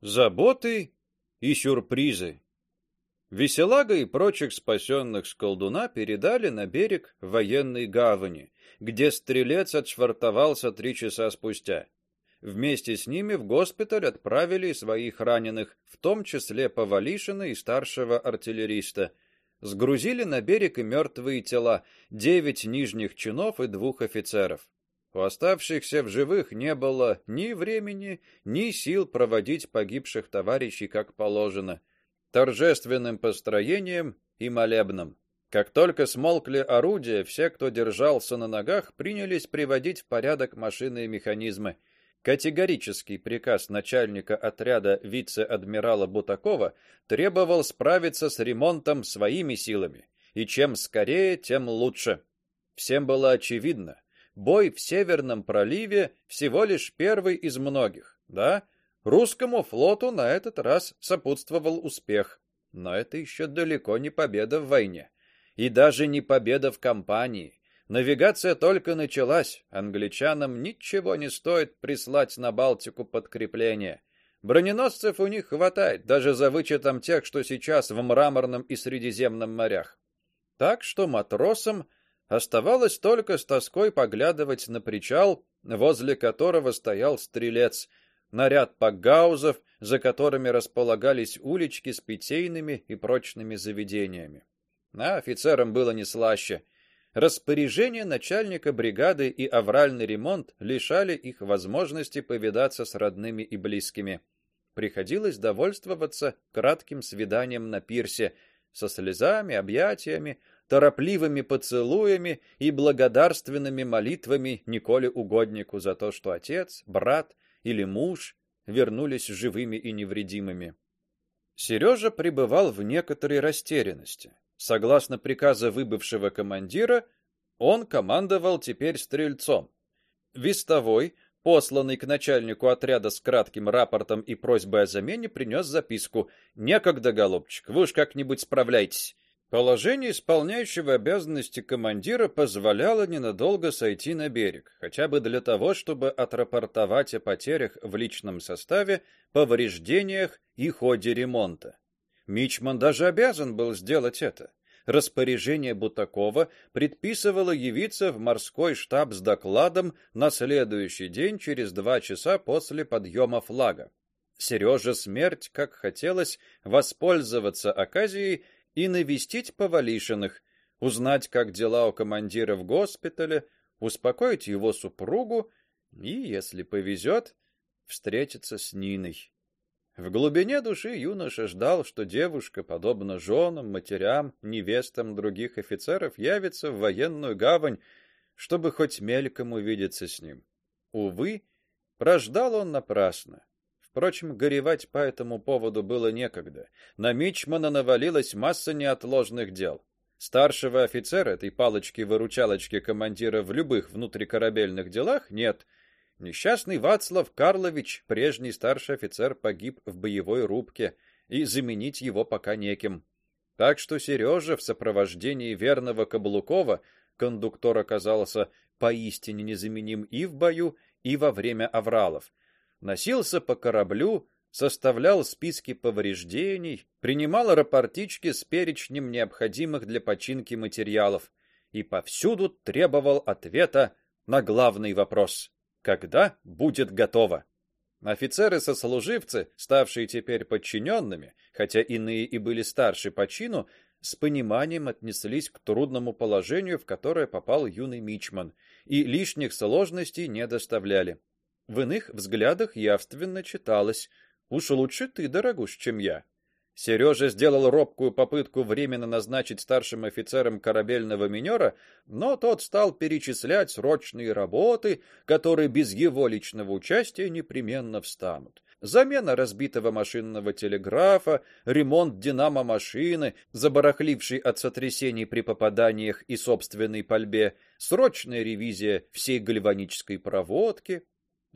Заботы и сюрпризы. Веселага и прочих спасенных с колдуна передали на берег военной гавани, где стрелец отшвартовался три часа спустя. Вместе с ними в госпиталь отправили своих раненых, в том числе Повалишина и старшего артиллериста. Сгрузили на берег и мертвые тела, девять нижних чинов и двух офицеров. У оставшихся в живых не было ни времени, ни сил проводить погибших товарищей как положено, торжественным построением и молебном. Как только смолкли орудия, все, кто держался на ногах, принялись приводить в порядок машины и механизмы. Категорический приказ начальника отряда вице-адмирала Бутакова требовал справиться с ремонтом своими силами, и чем скорее, тем лучше. Всем было очевидно, бой в Северном проливе всего лишь первый из многих, да? Русскому флоту на этот раз сопутствовал успех, но это еще далеко не победа в войне и даже не победа в кампании. Навигация только началась. Англичанам ничего не стоит прислать на Балтику подкрепление. Броненосцев у них хватает, даже за вычетом тех, что сейчас в Мраморном и Средиземном морях. Так что матросам оставалось только с тоской поглядывать на причал, возле которого стоял стрелец, на ряд пагаузов, за которыми располагались улички с питейными и прочными заведениями. А офицерам было не слаще. Распоряжение начальника бригады и авральный ремонт лишали их возможности повидаться с родными и близкими. Приходилось довольствоваться кратким свиданием на пирсе со слезами, объятиями, торопливыми поцелуями и благодарственными молитвами Николе угоднику за то, что отец, брат или муж вернулись живыми и невредимыми. Сережа пребывал в некоторой растерянности. Согласно приказу выбывшего командира, он командовал теперь стрельцом. Вестовой, посланный к начальнику отряда с кратким рапортом и просьбой о замене, принес записку: "Некогда, голубчик, вы уж как-нибудь справляйтесь". Положение исполняющего обязанности командира позволяло ненадолго сойти на берег, хотя бы для того, чтобы отрапортовать о потерях в личном составе, повреждениях и ходе ремонта. Мичман даже обязан был сделать это. Распоряжение Бутакова предписывало явиться в морской штаб с докладом на следующий день через два часа после подъема флага. Сереже смерть, как хотелось, воспользоваться оказией и навестить повалишенных, узнать, как дела у командира в госпитале, успокоить его супругу и, если повезет, встретиться с Ниной. В глубине души юноша ждал, что девушка, подобно женам, матерям, невестам других офицеров, явится в военную гавань, чтобы хоть мельком увидеться с ним. Увы, прождал он напрасно. Впрочем, горевать по этому поводу было некогда. На мичмана навалилась масса неотложных дел. Старшего офицера этой палочки-выручалочки командира в любых внутрикорабельных делах нет — Несчастный Вацлав Карлович, прежний старший офицер, погиб в боевой рубке, и заменить его пока неким. Так что Сережа в сопровождении верного Каблукова, кондуктор оказался поистине незаменим и в бою, и во время авралов. Носился по кораблю, составлял списки повреждений, принимал рапортички с перечнем необходимых для починки материалов и повсюду требовал ответа на главный вопрос: когда будет готово. Офицеры-сослуживцы, ставшие теперь подчиненными, хотя иные и были старше по чину, с пониманием отнеслись к трудному положению, в которое попал юный мичман, и лишних сложностей не доставляли. В иных взглядах явственно читалось: уж лучше ты, дорогуш, чем я. Сережа сделал робкую попытку временно назначить старшим офицером корабельного минера, но тот стал перечислять срочные работы, которые без его личного участия непременно встанут. Замена разбитого машинного телеграфа, ремонт динамо-машины, забарахлившей от сотрясений при попаданиях и собственной пальбе, срочная ревизия всей гальванической проводки.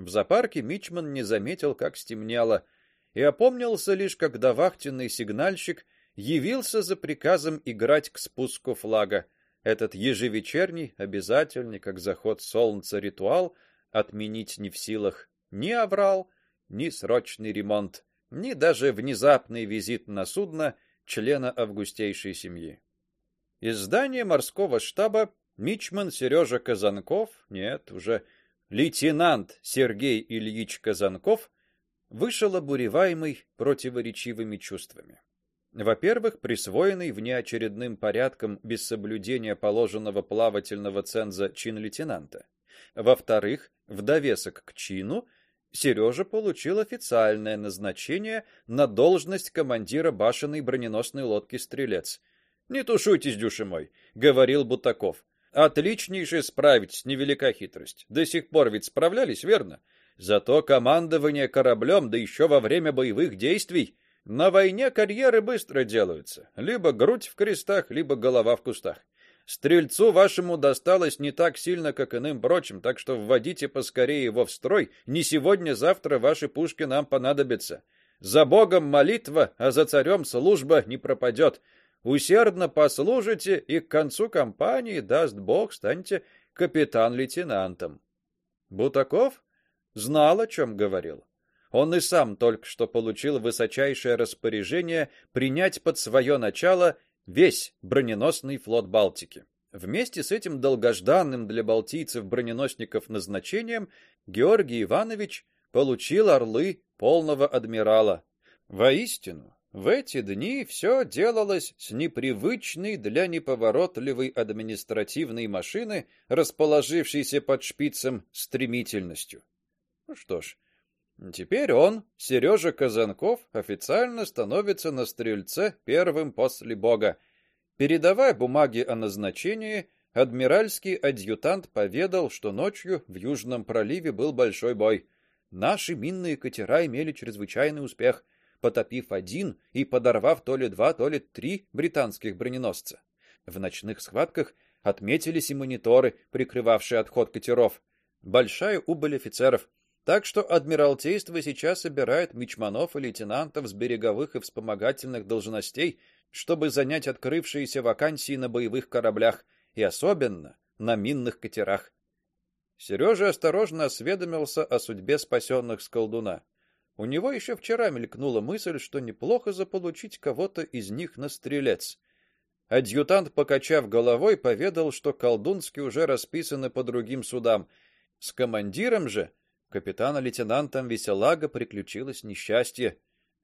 В зоопарке Мичман не заметил, как стемнело и опомнился лишь когда вахтенный сигнальщик явился за приказом играть к спуску флага. Этот ежевечерний, обязательный, как заход солнца ритуал, отменить не в силах ни аврал, ни срочный ремонт. ни даже внезапный визит на судно члена августейшей семьи. Из здания морского штаба мичман Сережа Казанков, нет, уже лейтенант Сергей Ильич Казанков вышел обуреваемый противоречивыми чувствами. Во-первых, присвоенный внеочередным порядком без соблюдения положенного плавательного ценза чин лейтенанта. Во-вторых, в довесок к чину Сережа получил официальное назначение на должность командира башенной броненосной лодки Стрелец. Не тушуйтесь, дюши мой, говорил Бутаков. Отличнейше справитесь, невелика хитрость. До сих пор ведь справлялись, верно? Зато командование кораблем, да еще во время боевых действий, на войне карьеры быстро делаются. Либо грудь в крестах, либо голова в кустах. Стрельцу вашему досталось не так сильно, как иным прочим, так что вводите поскорее его в строй. Не сегодня-завтра ваши пушки нам понадобятся. За богом молитва, а за царем служба не пропадет. Усердно послужите, и к концу кампании, даст бог, станете капитан-лейтенантом. Бутаков знал, о чем говорил. Он и сам только что получил высочайшее распоряжение принять под свое начало весь броненосный флот Балтики. Вместе с этим долгожданным для балтийцев броненосников назначением Георгий Иванович получил орлы полного адмирала. Воистину, в эти дни все делалось с непривычной для неповоротливой административной машины, расположившейся под шпицем, стремительностью. Ну что ж, теперь он, Сережа Казанков, официально становится на стрельце первым после Бога. Передавая бумаги о назначении, адмиральский адъютант поведал, что ночью в Южном проливе был большой бой. Наши минные катера имели чрезвычайный успех потопив один и подорвав то ли два, то ли три британских броненосца. В ночных схватках отметились и мониторы, прикрывавшие отход катеров. Большая убыль офицеров. Так что адмиралтейство сейчас собирает мичманов и лейтенантов с береговых и вспомогательных должностей, чтобы занять открывшиеся вакансии на боевых кораблях и особенно на минных катерах. Сережа осторожно осведомился о судьбе спасенных с колдуна. У него еще вчера мелькнула мысль, что неплохо заполучить кого-то из них на стрелец. Адъютант, покачав головой, поведал, что колдунские уже расписаны по другим судам. С командиром же, капитана-лейтенантом Веселага, приключилось несчастье.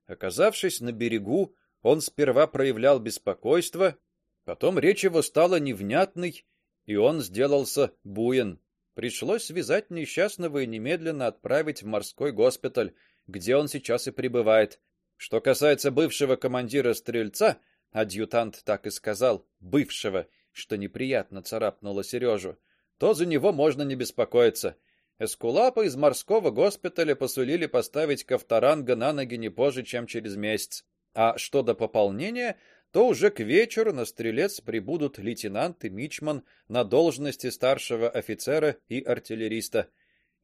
Оказавшись на берегу, он сперва проявлял беспокойство, потом речь его стала невнятной, и он сделался буен. Пришлось связать несчастного и немедленно отправить в морской госпиталь где он сейчас и пребывает. Что касается бывшего командира стрельца, адъютант так и сказал: бывшего, что неприятно царапнуло Сережу, то за него можно не беспокоиться. Эскулапа из морского госпиталя посулили поставить Ковторанга на ноги не позже, чем через месяц. А что до пополнения, то уже к вечеру на стрелец прибудут лейтенант и мичман на должности старшего офицера и артиллериста.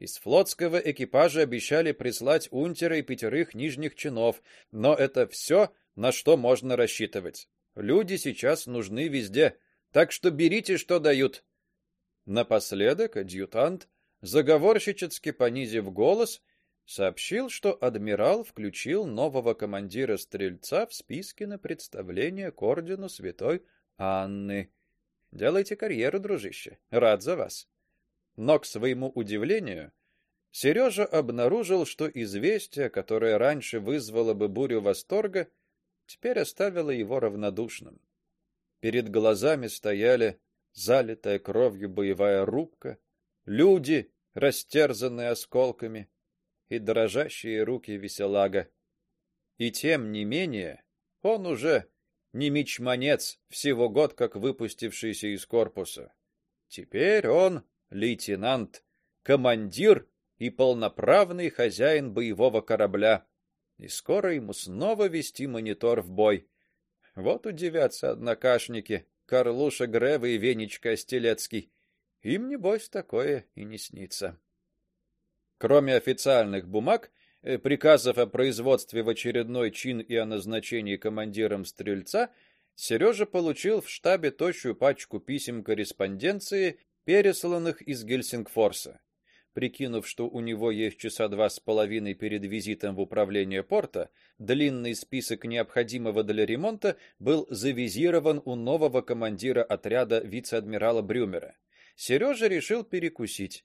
Из флотского экипажа обещали прислать унтера и пятерых нижних чинов, но это все, на что можно рассчитывать. Люди сейчас нужны везде, так что берите, что дают. Напоследок адъютант, заговорщически понизив голос, сообщил, что адмирал включил нового командира стрельца в списки на представление к ордену Святой Анны. Делайте карьеру, дружище. Рад за вас. Но к своему удивлению, Сережа обнаружил, что известие, которое раньше вызвало бы бурю восторга, теперь оставило его равнодушным. Перед глазами стояли залитая кровью боевая рубка, люди, растерзанные осколками, и дрожащие руки веселага. И тем не менее, он уже не мичманец, всего год как выпустившийся из корпуса. Теперь он лейтенант, командир и полноправный хозяин боевого корабля. И скоро ему снова вести монитор в бой. Вот удивятся однокашники Карлуша Грева и Венечка Стелецкий. Им небось такое и не снится. Кроме официальных бумаг, э, приказов о производстве в очередной чин и о назначении командиром стрельца, Сережа получил в штабе тощую пачку писем корреспонденции пересланных из Гельсингфорса. Прикинув, что у него есть часа два с половиной перед визитом в управление порта, длинный список необходимого для ремонта был завизирован у нового командира отряда вице-адмирала Брюмера. Сережа решил перекусить.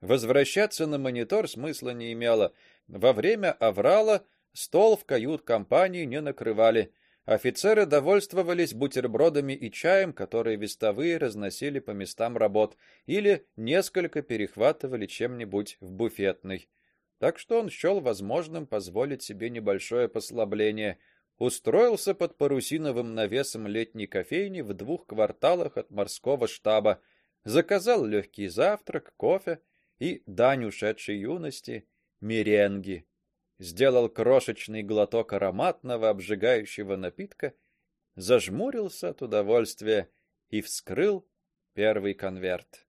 Возвращаться на монитор смысла не имело. Во время аврала стол в кают-компании не накрывали. Офицеры довольствовались бутербродами и чаем, которые вестовые разносили по местам работ, или несколько перехватывали чем-нибудь в буфетной. Так что он счел возможным позволить себе небольшое послабление. Устроился под парусиновым навесом летней кофейни в двух кварталах от морского штаба, заказал легкий завтрак, кофе и дань ушедшей юности меренги сделал крошечный глоток ароматного обжигающего напитка, зажмурился от удовольствия и вскрыл первый конверт.